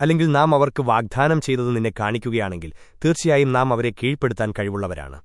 അല്ലെങ്കിൽ നാം അവർക്ക് വാഗ്ദാനം ചെയ്തത് നിന്നെ കാണിക്കുകയാണെങ്കിൽ തീർച്ചയായും നാം അവരെ കീഴ്പ്പെടുത്താൻ കഴിവുള്ളവരാണ്.